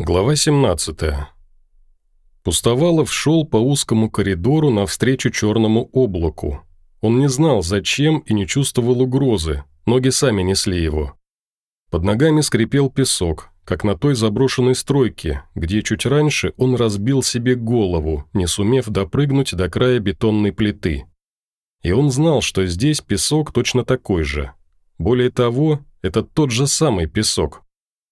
Глава 17. Пустовалов шел по узкому коридору навстречу черному облаку. Он не знал, зачем, и не чувствовал угрозы, ноги сами несли его. Под ногами скрипел песок, как на той заброшенной стройке, где чуть раньше он разбил себе голову, не сумев допрыгнуть до края бетонной плиты. И он знал, что здесь песок точно такой же. Более того, это тот же самый песок,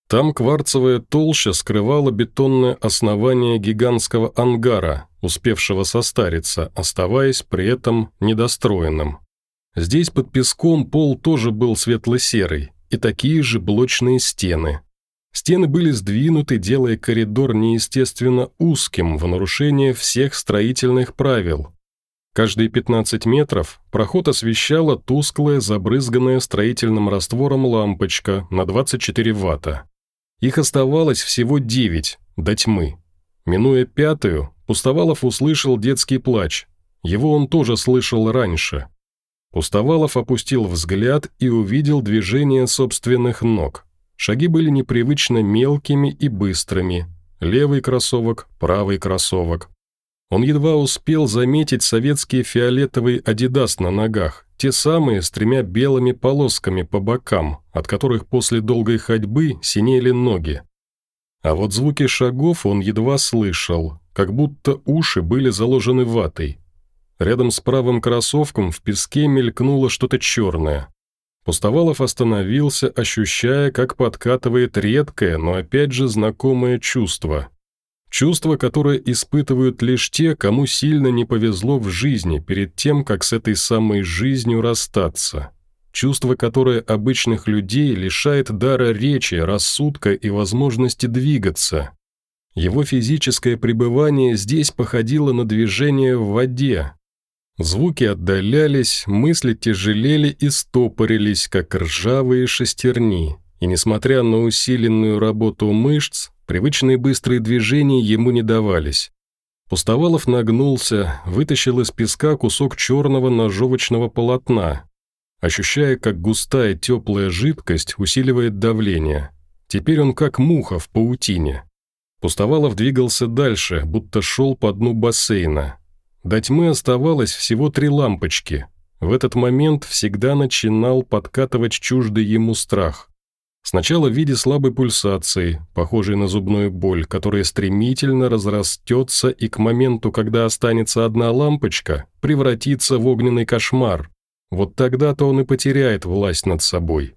там кварцевая толща скрывала бетонное основание гигантского ангара, успевшего состариться, оставаясь при этом недостроенным. Здесь под песком пол тоже был светло-серый, и такие же блочные стены. Стены были сдвинуты, делая коридор неестественно узким в нарушение всех строительных правил. Каждые 15 метров проход освещала тусклая, забрызганная строительным раствором лампочка на 24 ватта. Их оставалось всего девять, до тьмы. Минуя пятую, Пустовалов услышал детский плач. Его он тоже слышал раньше. Пустовалов опустил взгляд и увидел движение собственных ног. Шаги были непривычно мелкими и быстрыми. Левый кроссовок, правый кроссовок. Он едва успел заметить советские фиолетовые «Адидас» на ногах, те самые с тремя белыми полосками по бокам, от которых после долгой ходьбы синели ноги. А вот звуки шагов он едва слышал, как будто уши были заложены ватой. Рядом с правым кроссовком в песке мелькнуло что-то черное. Пустовалов остановился, ощущая, как подкатывает редкое, но опять же знакомое чувство. Чувство, которое испытывают лишь те, кому сильно не повезло в жизни перед тем, как с этой самой жизнью расстаться. Чувство, которое обычных людей лишает дара речи, рассудка и возможности двигаться. Его физическое пребывание здесь походило на движение в воде. Звуки отдалялись, мысли тяжелели и стопорились, как ржавые шестерни. И несмотря на усиленную работу мышц, Привычные быстрые движения ему не давались. Пустовалов нагнулся, вытащил из песка кусок черного ножовочного полотна, ощущая, как густая теплая жидкость усиливает давление. Теперь он как муха в паутине. Пустовалов двигался дальше, будто шел по дну бассейна. До тьмы оставалось всего три лампочки. В этот момент всегда начинал подкатывать чуждый ему страх. Сначала в виде слабой пульсации, похожей на зубную боль, которая стремительно разрастется и к моменту, когда останется одна лампочка, превратится в огненный кошмар. Вот тогда-то он и потеряет власть над собой.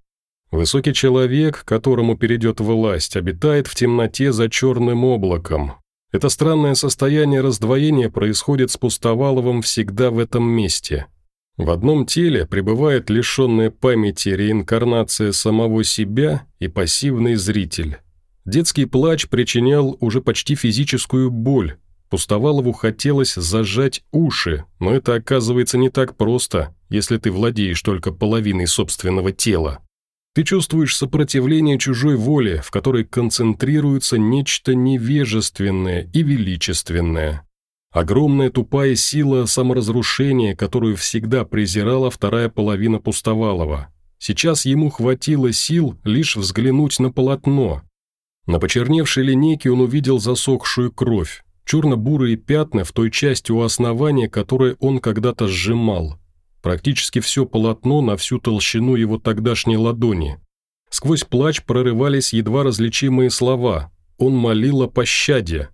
Высокий человек, которому перейдет власть, обитает в темноте за черным облаком. Это странное состояние раздвоения происходит с Пустоваловым всегда в этом месте – в одном теле пребывает лишенная памяти реинкарнация самого себя и пассивный зритель. Детский плач причинял уже почти физическую боль. Пустовалову хотелось зажать уши, но это оказывается не так просто, если ты владеешь только половиной собственного тела. Ты чувствуешь сопротивление чужой воле, в которой концентрируется нечто невежественное и величественное. Огромная тупая сила саморазрушения, которую всегда презирала вторая половина Пустовалова. Сейчас ему хватило сил лишь взглянуть на полотно. На почерневшей линейке он увидел засохшую кровь, черно-бурые пятна в той части у основания, которое он когда-то сжимал. Практически все полотно на всю толщину его тогдашней ладони. Сквозь плач прорывались едва различимые слова. Он молил о пощаде.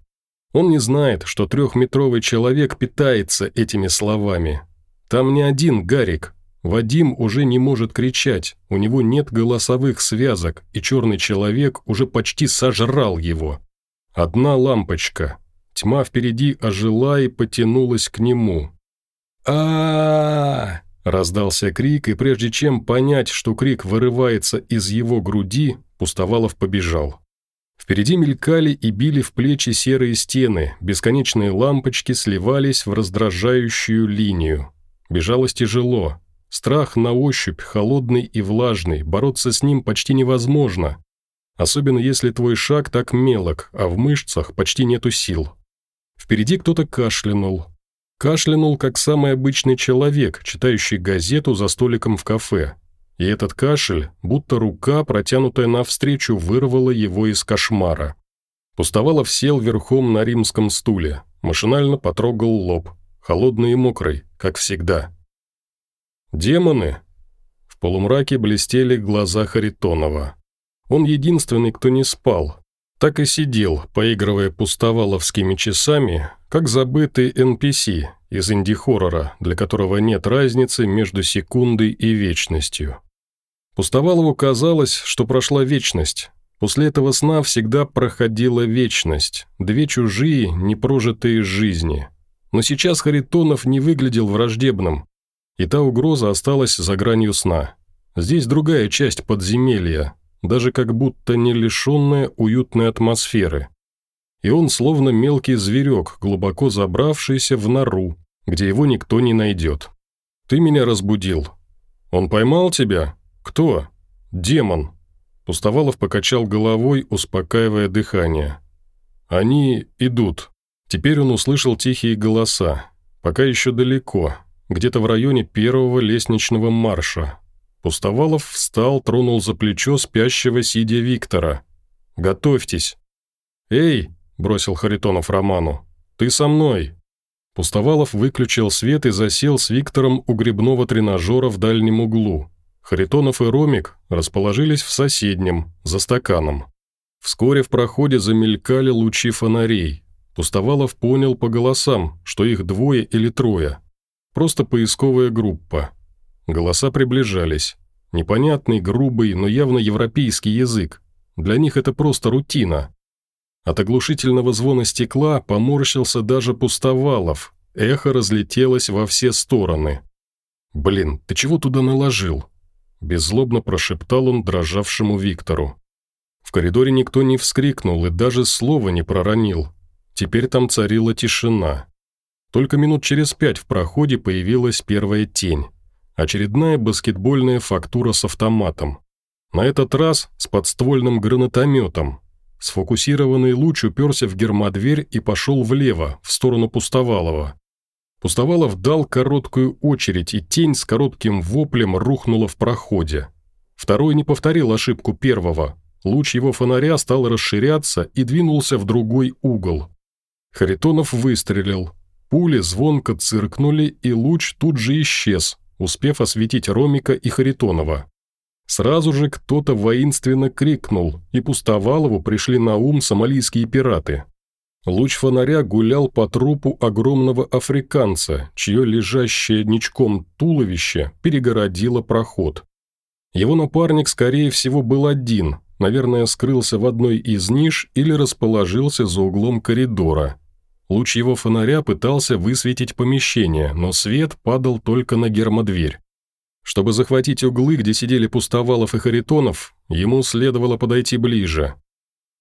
Он не знает, что трехметровый человек питается этими словами. Там не один Гарик. Вадим уже не может кричать, у него нет голосовых связок, и черный человек уже почти сожрал его. Одна лампочка. Тьма впереди ожила и потянулась к нему. а, Раздался крик, и прежде чем понять, что крик вырывается из его груди, Пустовалов побежал. Впереди мелькали и били в плечи серые стены, бесконечные лампочки сливались в раздражающую линию. Бежалось тяжело. Страх на ощупь, холодный и влажный, бороться с ним почти невозможно. Особенно если твой шаг так мелок, а в мышцах почти нету сил. Впереди кто-то кашлянул. Кашлянул, как самый обычный человек, читающий газету за столиком в кафе. И этот кашель, будто рука, протянутая навстречу, вырвала его из кошмара. Пустовалов сел верхом на римском стуле, машинально потрогал лоб, холодный и мокрый, как всегда. «Демоны!» В полумраке блестели глаза Харитонова. Он единственный, кто не спал. Так и сидел, поигрывая пустоваловскими часами, как забытый NPC из инди-хоррора, для которого нет разницы между секундой и вечностью. Пустовалову казалось, что прошла вечность. После этого сна всегда проходила вечность, две чужие, непрожитые жизни. Но сейчас Харитонов не выглядел враждебным, и та угроза осталась за гранью сна. Здесь другая часть подземелья, даже как будто не лишенная уютной атмосферы. И он словно мелкий зверек, глубоко забравшийся в нору, где его никто не найдет. «Ты меня разбудил. Он поймал тебя? Кто? Демон». Пустовалов покачал головой, успокаивая дыхание. «Они идут». Теперь он услышал тихие голоса. Пока еще далеко, где-то в районе первого лестничного марша. Пустовалов встал, тронул за плечо спящего сидя Виктора. «Готовьтесь». «Эй!» – бросил Харитонов Роману. «Ты со мной!» Пустовалов выключил свет и засел с Виктором у грибного тренажера в дальнем углу. Харитонов и Ромик расположились в соседнем, за стаканом. Вскоре в проходе замелькали лучи фонарей. Пустовалов понял по голосам, что их двое или трое. Просто поисковая группа. Голоса приближались. Непонятный, грубый, но явно европейский язык. Для них это просто рутина. От оглушительного звона стекла поморщился даже Пустовалов. Эхо разлетелось во все стороны. «Блин, ты чего туда наложил?» Беззлобно прошептал он дрожавшему Виктору. В коридоре никто не вскрикнул и даже слова не проронил. Теперь там царила тишина. Только минут через пять в проходе появилась первая тень. Очередная баскетбольная фактура с автоматом. На этот раз с подствольным гранатометом. Сфокусированный луч уперся в гермодверь и пошел влево, в сторону Пустовалова. Пустовалов дал короткую очередь, и тень с коротким воплем рухнула в проходе. Второй не повторил ошибку первого. Луч его фонаря стал расширяться и двинулся в другой угол. Харитонов выстрелил. Пули звонко циркнули, и луч тут же исчез, успев осветить Ромика и Харитонова. Сразу же кто-то воинственно крикнул, и Пустовалову пришли на ум сомалийские пираты. Луч фонаря гулял по трупу огромного африканца, чье лежащее ничком туловище перегородило проход. Его напарник, скорее всего, был один, наверное, скрылся в одной из ниш или расположился за углом коридора – Луч его фонаря пытался высветить помещение, но свет падал только на гермодверь. Чтобы захватить углы, где сидели Пустовалов и Харитонов, ему следовало подойти ближе.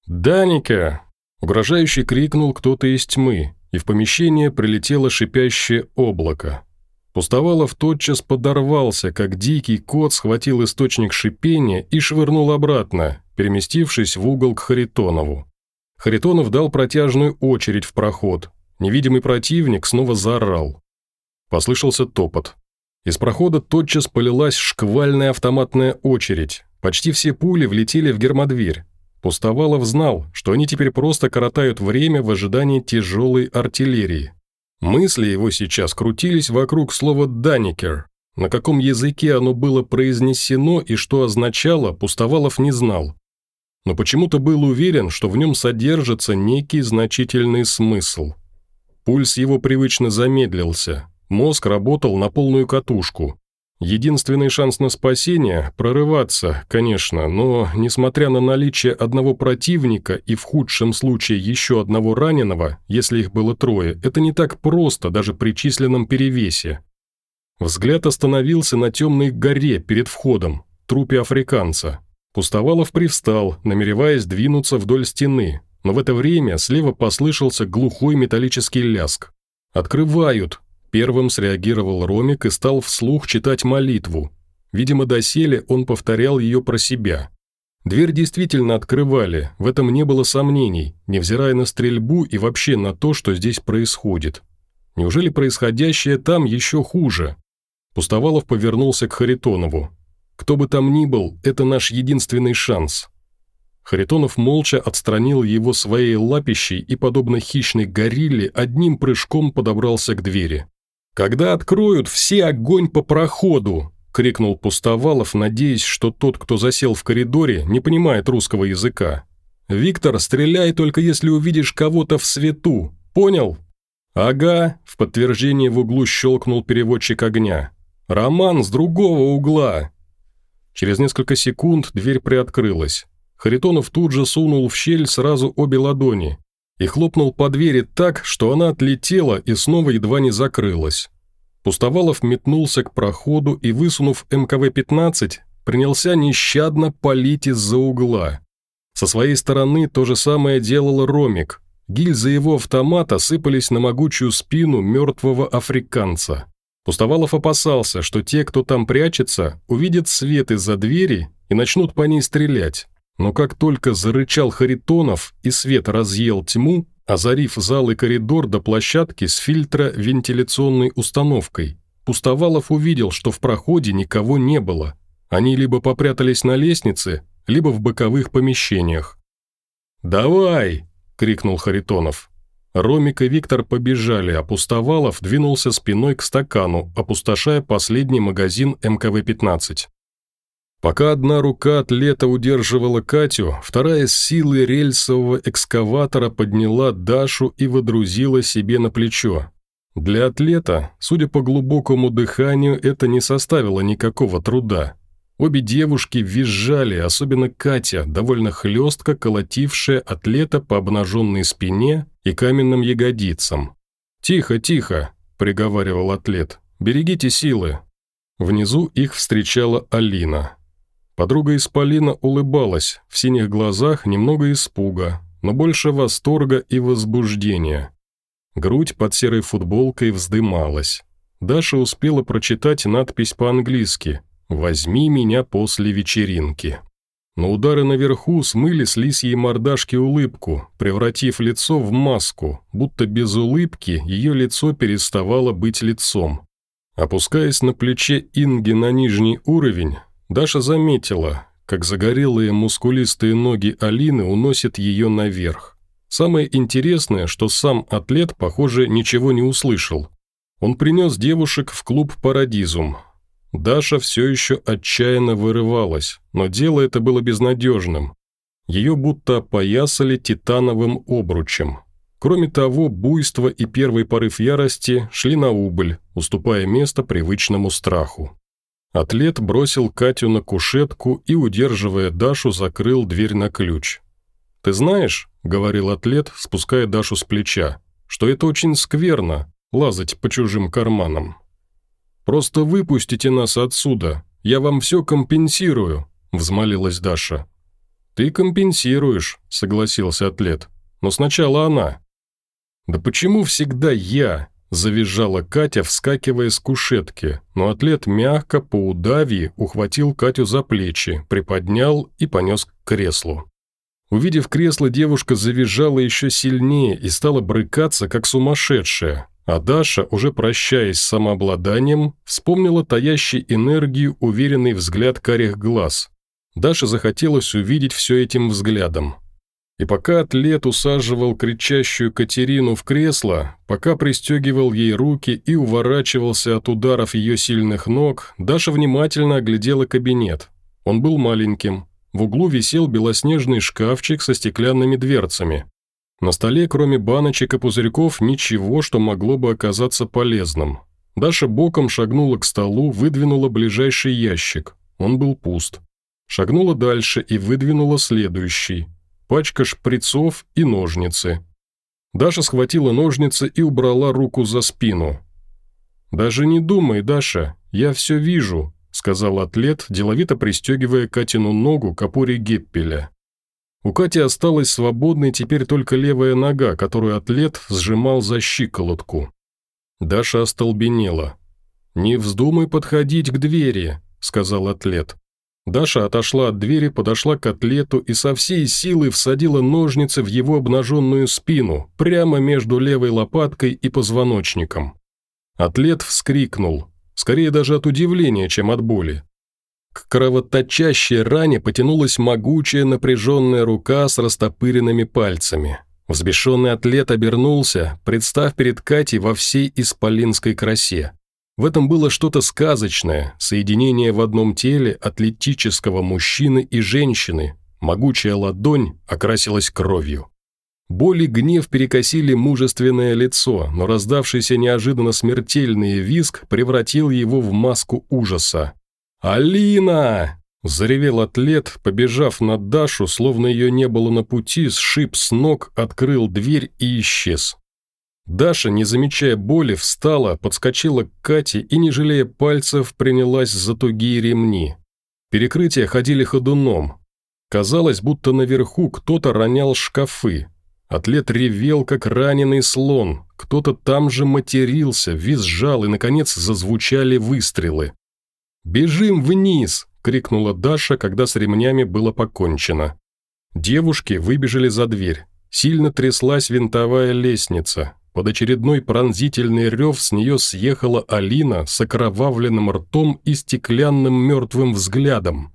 «Даника!» – угрожающе крикнул кто-то из тьмы, и в помещение прилетело шипящее облако. Пустовалов тотчас подорвался, как дикий кот схватил источник шипения и швырнул обратно, переместившись в угол к Харитонову. Харитонов дал протяжную очередь в проход. Невидимый противник снова заорал. Послышался топот. Из прохода тотчас полилась шквальная автоматная очередь. Почти все пули влетели в гермодверь. Пустовалов знал, что они теперь просто коротают время в ожидании тяжелой артиллерии. Мысли его сейчас крутились вокруг слова «даникер». На каком языке оно было произнесено и что означало, Пустовалов не знал но почему-то был уверен, что в нем содержится некий значительный смысл. Пульс его привычно замедлился, мозг работал на полную катушку. Единственный шанс на спасение – прорываться, конечно, но, несмотря на наличие одного противника и в худшем случае еще одного раненого, если их было трое, это не так просто даже при численном перевесе. Взгляд остановился на темной горе перед входом, трупе африканца, Пустовалов привстал, намереваясь двинуться вдоль стены, но в это время слева послышался глухой металлический ляск. «Открывают!» Первым среагировал Ромик и стал вслух читать молитву. Видимо, доселе он повторял ее про себя. Дверь действительно открывали, в этом не было сомнений, невзирая на стрельбу и вообще на то, что здесь происходит. Неужели происходящее там еще хуже? Пустовалов повернулся к Харитонову. Кто бы там ни был, это наш единственный шанс». Харитонов молча отстранил его своей лапищей и, подобно хищной горилле, одним прыжком подобрался к двери. «Когда откроют, все огонь по проходу!» – крикнул Пустовалов, надеясь, что тот, кто засел в коридоре, не понимает русского языка. «Виктор, стреляй только если увидишь кого-то в свету. Понял?» «Ага», – в подтверждение в углу щелкнул переводчик огня. «Роман с другого угла!» Через несколько секунд дверь приоткрылась. Харитонов тут же сунул в щель сразу обе ладони и хлопнул по двери так, что она отлетела и снова едва не закрылась. Пустовалов метнулся к проходу и, высунув МКВ-15, принялся нещадно палить из-за угла. Со своей стороны то же самое делал Ромик. Гильзы его автомата сыпались на могучую спину мертвого африканца. Пустовалов опасался, что те, кто там прячется, увидят свет из-за двери и начнут по ней стрелять. Но как только зарычал Харитонов и свет разъел тьму, озарив зал и коридор до площадки с фильтровентиляционной установкой, Пустовалов увидел, что в проходе никого не было. Они либо попрятались на лестнице, либо в боковых помещениях. «Давай!» – крикнул Харитонов. Ромик и Виктор побежали, а Пустовалов двинулся спиной к стакану, опустошая последний магазин МКВ-15. Пока одна рука атлета удерживала Катю, вторая с силой рельсового экскаватора подняла Дашу и водрузила себе на плечо. Для атлета, судя по глубокому дыханию, это не составило никакого труда. Обе девушки визжали, особенно Катя, довольно хлестко колотившая атлета по обнаженной спине и каменным ягодицам. «Тихо, тихо», – приговаривал атлет, – «берегите силы». Внизу их встречала Алина. Подруга Исполина улыбалась, в синих глазах немного испуга, но больше восторга и возбуждения. Грудь под серой футболкой вздымалась. Даша успела прочитать надпись по-английски «Возьми меня после вечеринки». Но удары наверху смыли с лисьей мордашки улыбку, превратив лицо в маску, будто без улыбки ее лицо переставало быть лицом. Опускаясь на плече Инги на нижний уровень, Даша заметила, как загорелые мускулистые ноги Алины уносят ее наверх. Самое интересное, что сам атлет, похоже, ничего не услышал. Он принес девушек в клуб «Парадизум». Даша все еще отчаянно вырывалась, но дело это было безнадежным. Ее будто опоясали титановым обручем. Кроме того, буйство и первый порыв ярости шли на убыль, уступая место привычному страху. Атлет бросил Катю на кушетку и, удерживая Дашу, закрыл дверь на ключ. «Ты знаешь», — говорил атлет, спуская Дашу с плеча, «что это очень скверно — лазать по чужим карманам. Просто выпустите нас отсюда, я вам все компенсирую», — взмолилась Даша. «Ты компенсируешь», — согласился атлет, «но сначала она». «Да почему всегда я?» Завизжала Катя, вскакивая с кушетки, но атлет мягко по удавье ухватил Катю за плечи, приподнял и понес к креслу. Увидев кресло, девушка завизжала еще сильнее и стала брыкаться, как сумасшедшая, а Даша, уже прощаясь с самообладанием, вспомнила таящий энергию уверенный взгляд карих глаз. Даше захотелось увидеть все этим взглядом. И пока атлет усаживал кричащую Катерину в кресло, пока пристегивал ей руки и уворачивался от ударов ее сильных ног, Даша внимательно оглядела кабинет. Он был маленьким. В углу висел белоснежный шкафчик со стеклянными дверцами. На столе, кроме баночек и пузырьков, ничего, что могло бы оказаться полезным. Даша боком шагнула к столу, выдвинула ближайший ящик. Он был пуст. Шагнула дальше и выдвинула следующий пачка шприцов и ножницы. Даша схватила ножницы и убрала руку за спину. «Даже не думай, Даша, я все вижу», сказал атлет, деловито пристегивая Катину ногу к опоре Геппеля. У Кати осталась свободной теперь только левая нога, которую атлет сжимал за щиколотку. Даша остолбенела. «Не вздумай подходить к двери», — сказал атлет. Даша отошла от двери, подошла к атлету и со всей силы всадила ножницы в его обнаженную спину, прямо между левой лопаткой и позвоночником. Атлет вскрикнул, скорее даже от удивления, чем от боли. К кровоточащей ране потянулась могучая напряженная рука с растопыренными пальцами. Взбешенный атлет обернулся, представ перед Катей во всей исполинской красе. В этом было что-то сказочное, соединение в одном теле атлетического мужчины и женщины. Могучая ладонь окрасилась кровью. Боль и гнев перекосили мужественное лицо, но раздавшийся неожиданно смертельный визг превратил его в маску ужаса. «Алина!» – заревел атлет, побежав на Дашу, словно ее не было на пути, сшиб с ног, открыл дверь и исчез. Даша, не замечая боли, встала, подскочила к Кате и, не жалея пальцев, принялась за тугие ремни. Перекрытия ходили ходуном. Казалось, будто наверху кто-то ронял шкафы. Атлет ревел, как раненый слон. Кто-то там же матерился, визжал, и, наконец, зазвучали выстрелы. «Бежим вниз!» – крикнула Даша, когда с ремнями было покончено. Девушки выбежали за дверь. Сильно тряслась винтовая лестница. Под очередной пронзительный рев с нее съехала Алина с окровавленным ртом и стеклянным мертвым взглядом.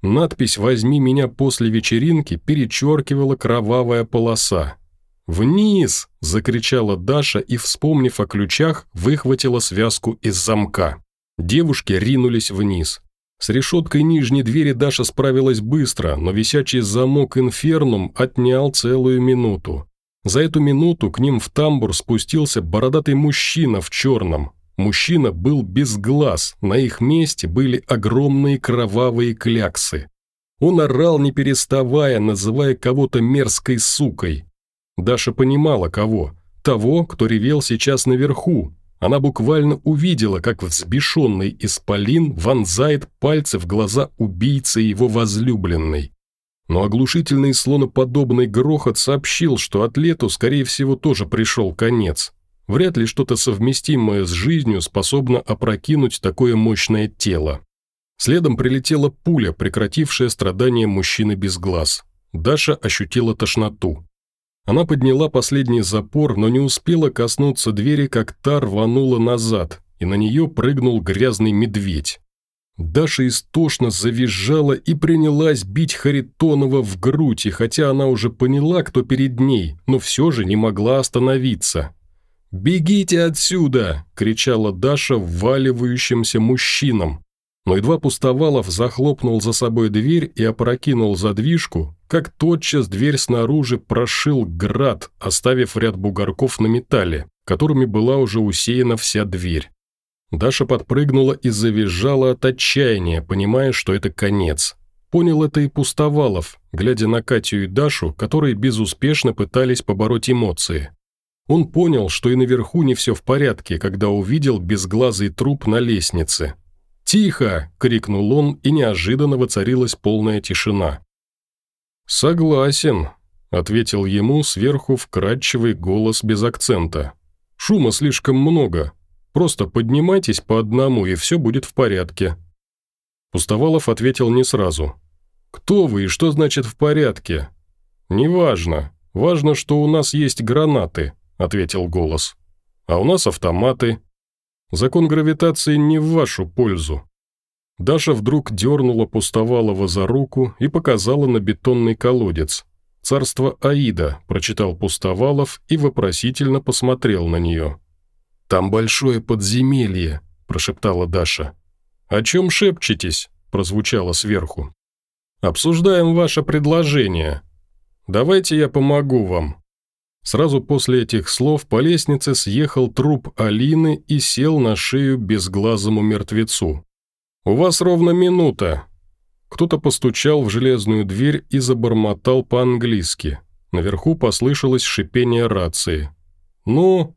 Надпись «Возьми меня после вечеринки» перечеркивала кровавая полоса. «Вниз!» – закричала Даша и, вспомнив о ключах, выхватила связку из замка. Девушки ринулись вниз. С решеткой нижней двери Даша справилась быстро, но висячий замок «Инфернум» отнял целую минуту. За эту минуту к ним в тамбур спустился бородатый мужчина в черном. Мужчина был без глаз, на их месте были огромные кровавые кляксы. Он орал, не переставая, называя кого-то мерзкой сукой. Даша понимала, кого. Того, кто ревел сейчас наверху. Она буквально увидела, как взбешенный исполин вонзает пальцы в глаза убийцы его возлюбленной. Но оглушительный слоноподобный грохот сообщил, что атлету, скорее всего, тоже пришел конец. Вряд ли что-то совместимое с жизнью способно опрокинуть такое мощное тело. Следом прилетела пуля, прекратившая страдания мужчины без глаз. Даша ощутила тошноту. Она подняла последний запор, но не успела коснуться двери, как та рванула назад, и на нее прыгнул грязный медведь. Даша истошно завизжала и принялась бить Харитонова в грудь, и хотя она уже поняла, кто перед ней, но все же не могла остановиться. «Бегите отсюда!» – кричала Даша вваливающимся мужчинам. Но едва Пустовалов захлопнул за собой дверь и опрокинул задвижку, как тотчас дверь снаружи прошил град, оставив ряд бугорков на металле, которыми была уже усеяна вся дверь. Даша подпрыгнула и завизжала от отчаяния, понимая, что это конец. Понял это и Пустовалов, глядя на Катю и Дашу, которые безуспешно пытались побороть эмоции. Он понял, что и наверху не все в порядке, когда увидел безглазый труп на лестнице. «Тихо!» – крикнул он, и неожиданно воцарилась полная тишина. «Согласен», – ответил ему сверху вкрадчивый голос без акцента. «Шума слишком много, Просто поднимайтесь по одному, и все будет в порядке». Пустовалов ответил не сразу. «Кто вы и что значит «в порядке»?» «Неважно. Важно, что у нас есть гранаты», – ответил голос. «А у нас автоматы. Закон гравитации не в вашу пользу». Даша вдруг дернула Пустовалова за руку и показала на бетонный колодец. «Царство Аида», – прочитал Пустовалов и вопросительно посмотрел на нее. «Там большое подземелье», – прошептала Даша. «О чем шепчетесь?» – прозвучало сверху. «Обсуждаем ваше предложение. Давайте я помогу вам». Сразу после этих слов по лестнице съехал труп Алины и сел на шею безглазому мертвецу. «У вас ровно минута». Кто-то постучал в железную дверь и забормотал по-английски. Наверху послышалось шипение рации. «Ну?»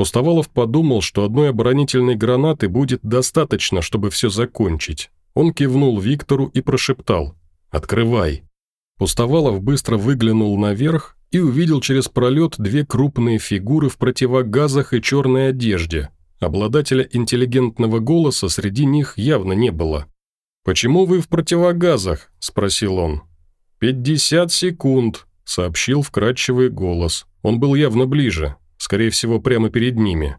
Пустовалов подумал, что одной оборонительной гранаты будет достаточно, чтобы все закончить. Он кивнул Виктору и прошептал «Открывай». Пустовалов быстро выглянул наверх и увидел через пролет две крупные фигуры в противогазах и черной одежде. Обладателя интеллигентного голоса среди них явно не было. «Почему вы в противогазах?» – спросил он. «Пятьдесят секунд», – сообщил вкрадчивый голос. Он был явно ближе скорее всего, прямо перед ними.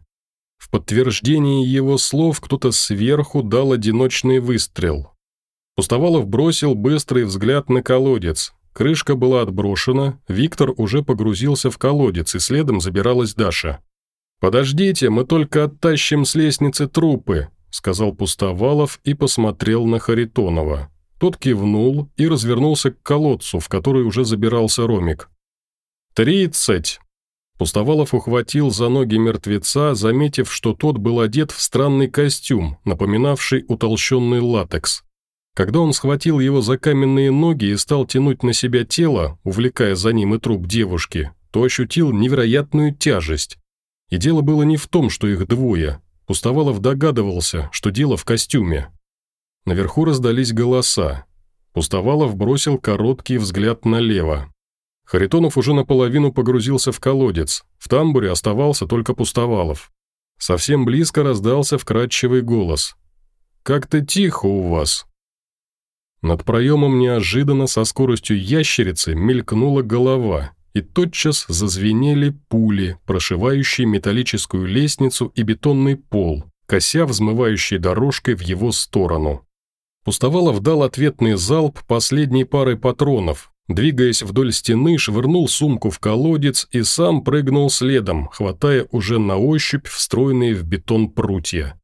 В подтверждении его слов кто-то сверху дал одиночный выстрел. Пустовалов бросил быстрый взгляд на колодец. Крышка была отброшена, Виктор уже погрузился в колодец, и следом забиралась Даша. «Подождите, мы только оттащим с лестницы трупы», сказал Пустовалов и посмотрел на Харитонова. Тот кивнул и развернулся к колодцу, в который уже забирался Ромик. «Тридцать!» Пустовалов ухватил за ноги мертвеца, заметив, что тот был одет в странный костюм, напоминавший утолщенный латекс. Когда он схватил его за каменные ноги и стал тянуть на себя тело, увлекая за ним и труп девушки, то ощутил невероятную тяжесть. И дело было не в том, что их двое. Пустовалов догадывался, что дело в костюме. Наверху раздались голоса. Пустовалов бросил короткий взгляд налево. Харитонов уже наполовину погрузился в колодец. В тамбуре оставался только Пустовалов. Совсем близко раздался вкрадчивый голос. «Как-то тихо у вас». Над проемом неожиданно со скоростью ящерицы мелькнула голова, и тотчас зазвенели пули, прошивающие металлическую лестницу и бетонный пол, кося взмывающей дорожкой в его сторону. Пустовалов дал ответный залп последней парой патронов, двигаясь вдоль стены, швырнул сумку в колодец и сам прыгнул следом, хватая уже на ощупь встроенные в бетон прутья.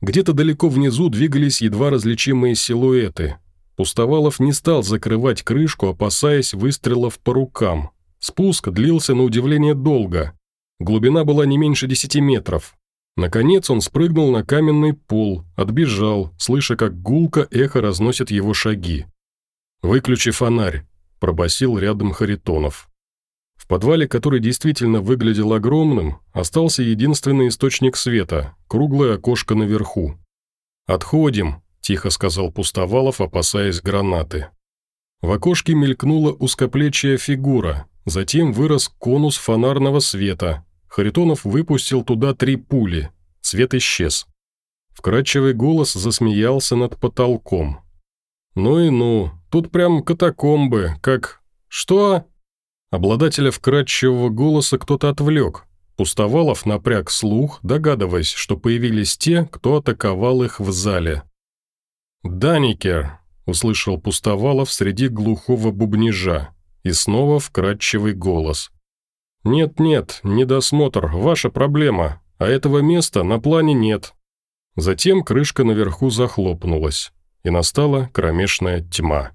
Где-то далеко внизу двигались едва различимые силуэты. Пустовалов не стал закрывать крышку, опасаясь выстрелов по рукам. Спуск длился на удивление долго. Глубина была не меньше десяти метров. Наконец он спрыгнул на каменный пол, отбежал, слыша, как гулко эхо разносит его шаги. «Выключи фонарь», – пробасил рядом Харитонов. В подвале, который действительно выглядел огромным, остался единственный источник света – круглое окошко наверху. «Отходим», – тихо сказал Пустовалов, опасаясь гранаты. В окошке мелькнула узкоплечья фигура, затем вырос конус фонарного света, Харитонов выпустил туда три пули. Свет исчез. Вкрадчивый голос засмеялся над потолком. «Ну и ну, тут прям катакомбы, как... Что?» Обладателя вкрадчивого голоса кто-то отвлек. Пустовалов напряг слух, догадываясь, что появились те, кто атаковал их в зале. «Даникер», — услышал Пустовалов среди глухого бубнижа, и снова вкрадчивый голос. «Нет-нет, недосмотр, ваша проблема, а этого места на плане нет». Затем крышка наверху захлопнулась, и настала кромешная тьма.